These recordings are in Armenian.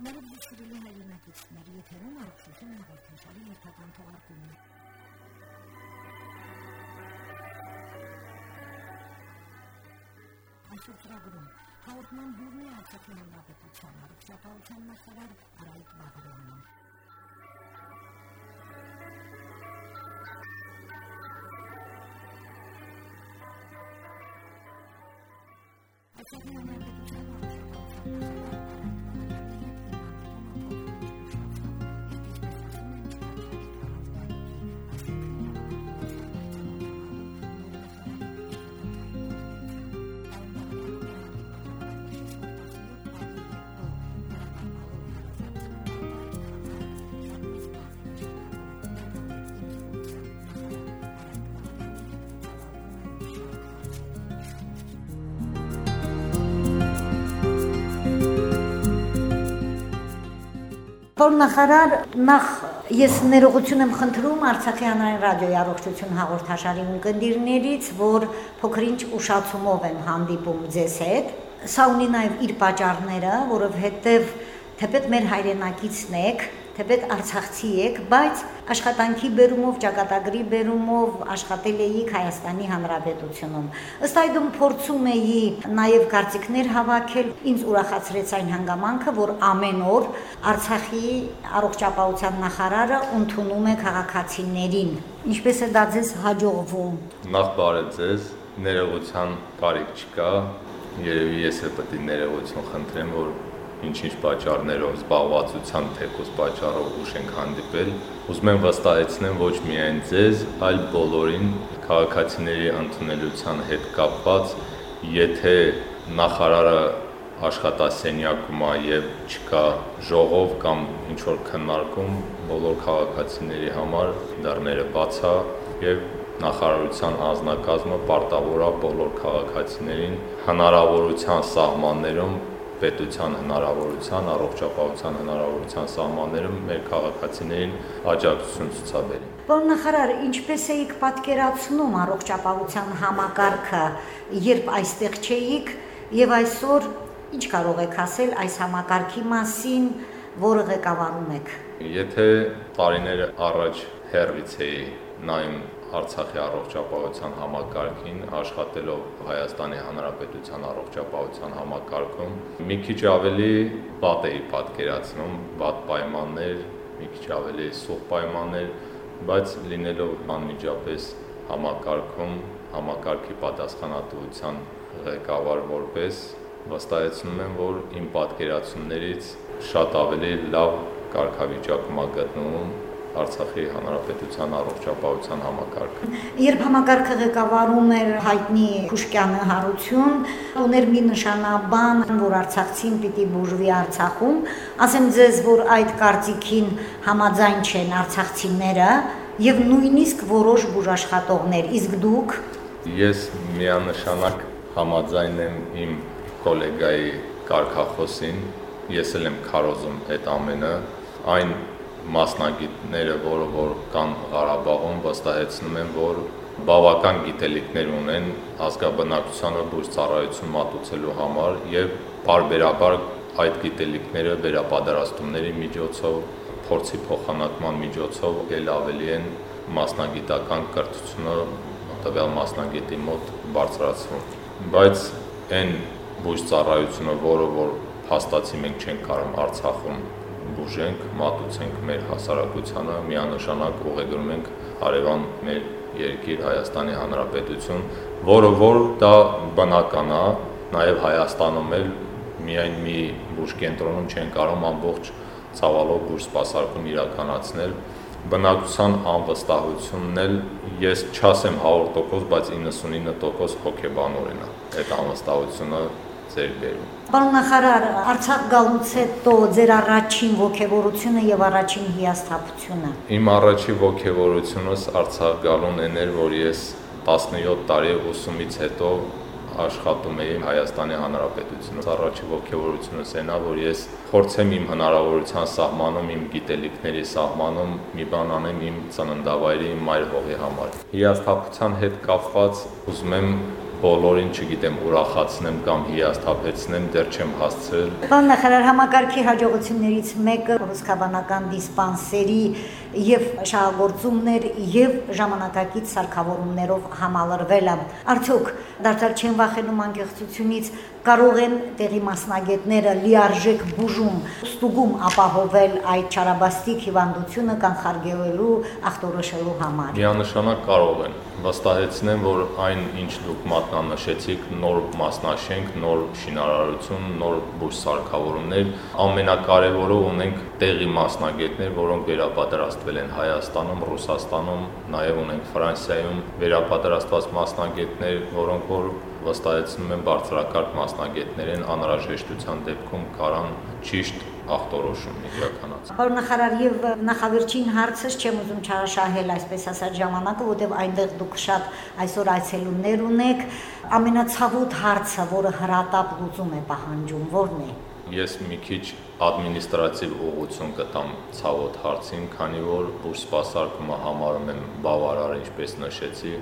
Ներողություն սիրելի հայրենակիցներ, եթերում առողջություն հաղորդաշարի երթական թողարկումն է։ Այսօր ծրագրում. Հաղորդման բուրնի Արցախի հանրապետության առողջապահության նախարար Արայիկ Բաղարյանն։ Պարոն նախարար, նախ ես ներողություն եմ խնդրում Արցախի հանրային ռադիոյի առողջություն հաղորդաշարի ունկնդիրներից, որ փոքրինչ ուշացումով եմ հանդիպում ձեզ հետ։ Սա ունի նաև իր պատճառները, որովհետև թեպետ մեր հայրենակիցն եք, թեպետ արցախցի եք, բայց աշխատանքի բերումով, ճակատագրի բերումով աշխատել էիք Հայաստանի Հանրապետությունում։ Ըստ այդմ փորձում էի նաև կարծիքներ հավաքել, ինձ ուրախացրեց այն հանգամանքը, որ ամեն օր Արցախի առողջապահության նախարարը ընդունում է քաղաքացիներին։ Ինչպես է դա ձեզ հաջողվում։ Նախ բարև ձեզ, ներողության բարիք չկա։ Երևի ես էլ պետք է ներողություն խնդրեմ, որ ինչ-ինչ պատճառներով զբաղվածության թեկոս պատճառով ուշ ենք հանդիպել։ Ուզում եմ վստահեցնեմ ոչ միայն ձեզ, այլ բոլորին քաղաքացիների ընդունելության հետ կապված, եթե նախարարը աշխատասենյակում է եւ չկա ժողով կամ ինչ որ քննարկում, բոլոր քաղաքացիների համար դռները բաց է եւ նախարարության անձնակազմը պարտավոր է բոլոր քաղաքացիներին հնարավորության սահմաններում պետության հնարավորության, առողջապահության հնարավորության սահմաններում մեր քաղաքացիներին աջակցություն ցուցաբերի։ Պարոն նախարար, ինչպես էիք պատկերացնում առողջապահության համակարգը, երբ այստեղ չէիք եւ այսօր ինչ կարող եք ասել այս համակարգի մասին, որը ղեկավարում եք։ Եթե տարիներ առաջ հերվից էի նայում Արցախի առողջապահության համակարգին, աշխատելով Հայաստանի Հանրապետության առողջապահության համակարգում, մի քիչ ավելի վատ էի պատկերացնում, վատ պայմաններ, մի քիչ ավելի սուղ պայմաններ, բայց լինելով անմիջապես համակարգում, համակարգի պատասխանատվության ղեկավար որպես վստահեցնում եմ, որ իմ պատկերացումներից շատ ավելի լավ կարգավիճակում է գտնվում Արցախի հանրապետության առողջապահության համակարգը։ Երբ համակարգը ղեկավարում էր հայտնի Փուշկյանը Հարություն, ուներ մի նշանաբան, որ Արցախցին պիտի բուժվի Արցախում, ասեմ ձեզ, որ այդ կարծիքին համաձայն չեն արցախցիները եւ նույնիսկ որոշ բուժաշխատողներ։ Իսկ դուք Ես միանշանակ համաձայն եմ իմ գոլեգայի կարկախոսին, ես էլ եմ քարոզում այդ ամենը, այն մասնագետները, որը որ կան Ղարաբաղում, վստահեցնում են, որ բավական գիտելիքներ ունեն ազգաբնակչությանը բույս ծառայություն մատուցելու համար եւ բարբերաբար այդ գիտելիքները վերապատրաստումների միջոցով, փորձի փոխանակման միջոցով ել ավելի են մասնագիտական կրթությունը տվյալ մասնագետի մոտ բարձրացվում։ Բայց այն բույս ծառայությունը, որը որ փաստացի մենք չենք կարող Արցախում բուժենք, մատուցենք մեր հասարակությանը, միանշանակ ուղեգրում ենք հարևան մեր երկիր Հայաստանի Հանրապետություն, որը որ դա բնական է, նաև Հայաստանում էլ միայն մի բուժ կենտրոնում չեն կարող ամբողջ ցավալով բուժ սպասարկում իրականացնել բնակության անվստահությունն էլ ես չասեմ 100%, բայց 99% հոգեբանորեն է։ Այդ անվստահությունը ձեր բերում։ Պարոն նախարար, Արցախ գալուց հետո ձեր առաջին ողջավորությունը եւ առաջին հիասթափությունը։ Իմ առաջին ողջավորությունս Արցախ գալուն էներ, որ ես 17 տարի ուսումից հետո աշխատում էի Հայաստանի Հանրապետությունում։ Առաջի ողջավորությունս այնա, որ ես փորձեմ իմ հնարավորության սահմանում, իմ գիտելիքների սահմանում մի բան անեմ իմ ծննդավայրի, իմ մայր հողի համար։ Հիասթափության հետ կապված ուզում եմ բոլորին, չգիտեմ, ուրախացնեմ կամ հիասթափեցնեմ, դեռ չեմ հասցրել։ Պարոն նախարար, համակարգի հաջողություններից մեկը ռուսկաբանական դիսպանսերի եւ շահագործումներ եւ ժամանակակից սարքավորումներով համալրվելը։ Արդյոք դարձյալ չեն վախենում անկեղծությունից, կարող են տեղի մասնագետները լիարժեք բուժում, ստուգում ապահովել այդ չարաբաստիկ հիվանդությունը կանխարգելելու, ախտորոշելու համար։ Միանշանակ կարող են վստահեցնեմ, որ այն ինչ դուք մատնանշեցիք, նոր մասնաշենք, նոր շինարարություն, նոր բուրս սարքավորումներ, ամենակարևորը ունենք տեղի մասնագետներ, որոնք վերապատրաստվել են Հայաստանում, Ռուսաստանում, նաև ունենք Ֆրանսիայում վերապատրաստված մասնագետներ, որոնք որ վստահեցնում են բարձրակարգ մասնագետներ են անհրաժեշտության դեպքում կարան ճիշտ ախտորոշում իրականացնել։ Պարոն նախարար, եւ նախավերջին հարցս չեմ ուզում չարաշահել, այսպես ասած ժամանակը, որտեղ այնտեղ դուք շատ այսօր այցելումներ ունեք, ամենացավոտ հարցը, որը հրատապ լուծում է պահանջում, ո՞րն է։ Ես մի քիչ ադմինիստրատիվ ուղղություն կտամ ցավոտ հարցին, քանի որ բուրս սպասարկումը համարում եմ բավարար, ինչպես նշեցի,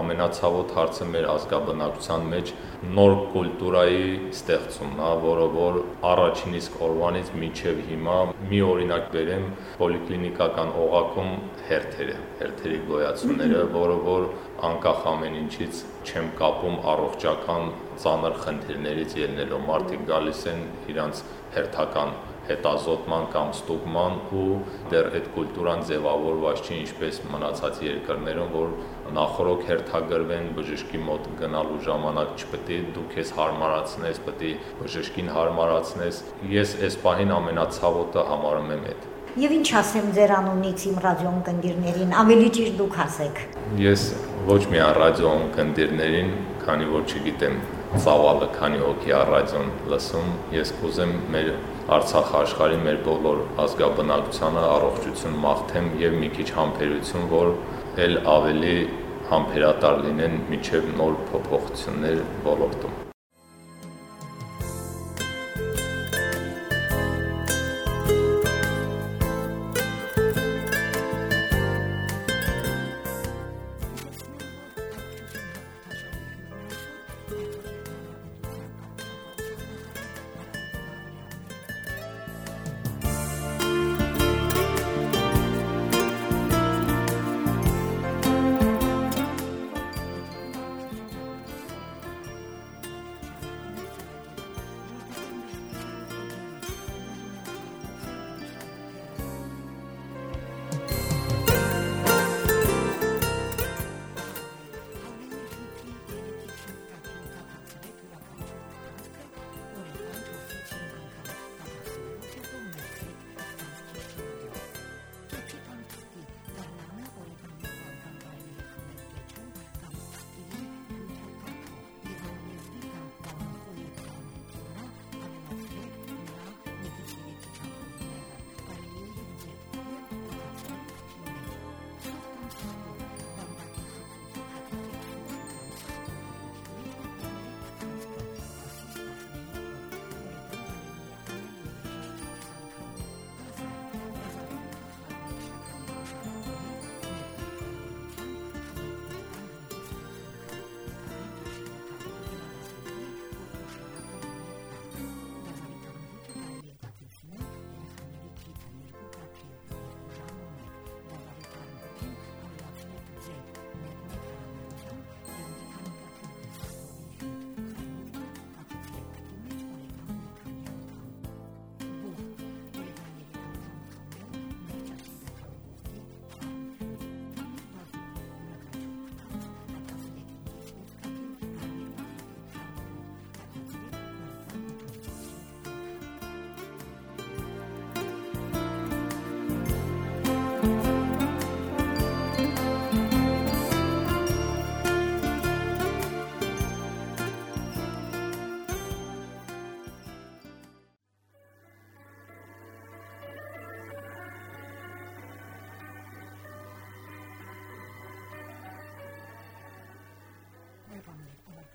ամենացավոտ հարցը մեր ազգաբնակության մեջ նոր կուլտուրայի ստեղծումն է, որը որ առաջին իսկ օրվանից մինչև հիմա մի օրինակ բերեմ պոլիկլինիկական օղակում հերթերը, հերթերի գոյացումները, որը որ անկախ ամեն ինչից չեմ կապում առողջական ծանր խնդիրներից ելնելով մարդիկ գալիս են իրանց հերթական հետազոտման կամ ստուգման ու դեռ այդ կուլտուրան ձևավորված չի ինչպես մնացած երկրներում, որ նախորոք հերթագրվեն բժշկի մոտ գնալու ժամանակ չպետք է դու քեզ հարմարացնես, պետք է բժշկին հարմարացնես։ Ես այս պահին ամենացավոտը համարում եմ այդ։ Եվ ինչ ասեմ ձեր անունից իմ ռադիոն կնդիրներին, ավելի ճիշտ դուք ասեք։ Ես ոչ միայն ռադիոն կնդիրներին, քանի որ չգիտեմ ծավալը քանի հոգի առ ռադիոն լսում, ես կուզեմ մեր Արցախ աշխարհի մեր բոլոր ազգաբնակությանը առողջություն մաղթեմ եւ մի քիչ համբերություն, որ ել ավելի համբերատար լինեն միջև նոր փոփոխություններ ոլորտում։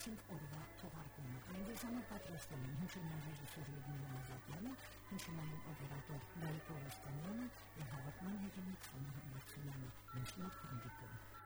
Ողջույն օրվա թողարկումը։ Տելևիզիոնը պատրաստել են հնչյունային ռեժիսոր Լյուբիմա Ազատյանը, հնչյունային օպերատոր Դալի Կորոստանյանը եւ հաղորդման հեղինակ Սոնա Համբարձումյանը։ Միշտ հանդիպում